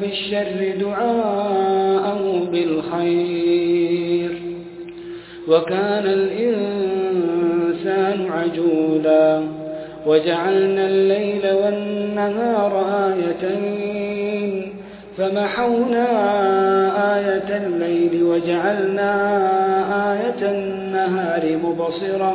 بالشر دعاءه بالخير. وكان الإنسان عجولا. وجعلنا الليل والنهار آيتين. فمحونا آية الليل وجعلنا آية النهار مبصرا.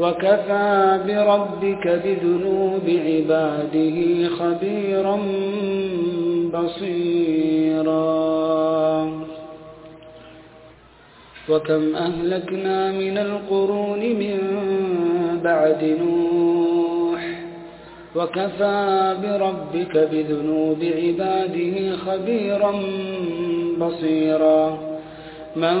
وكفى بربك بذنوب عباده خبيرا بصيرا. وكم أهلكنا من القرون من بعد نوح. وكفى بربك بذنوب عباده خبيرا بصيرا. من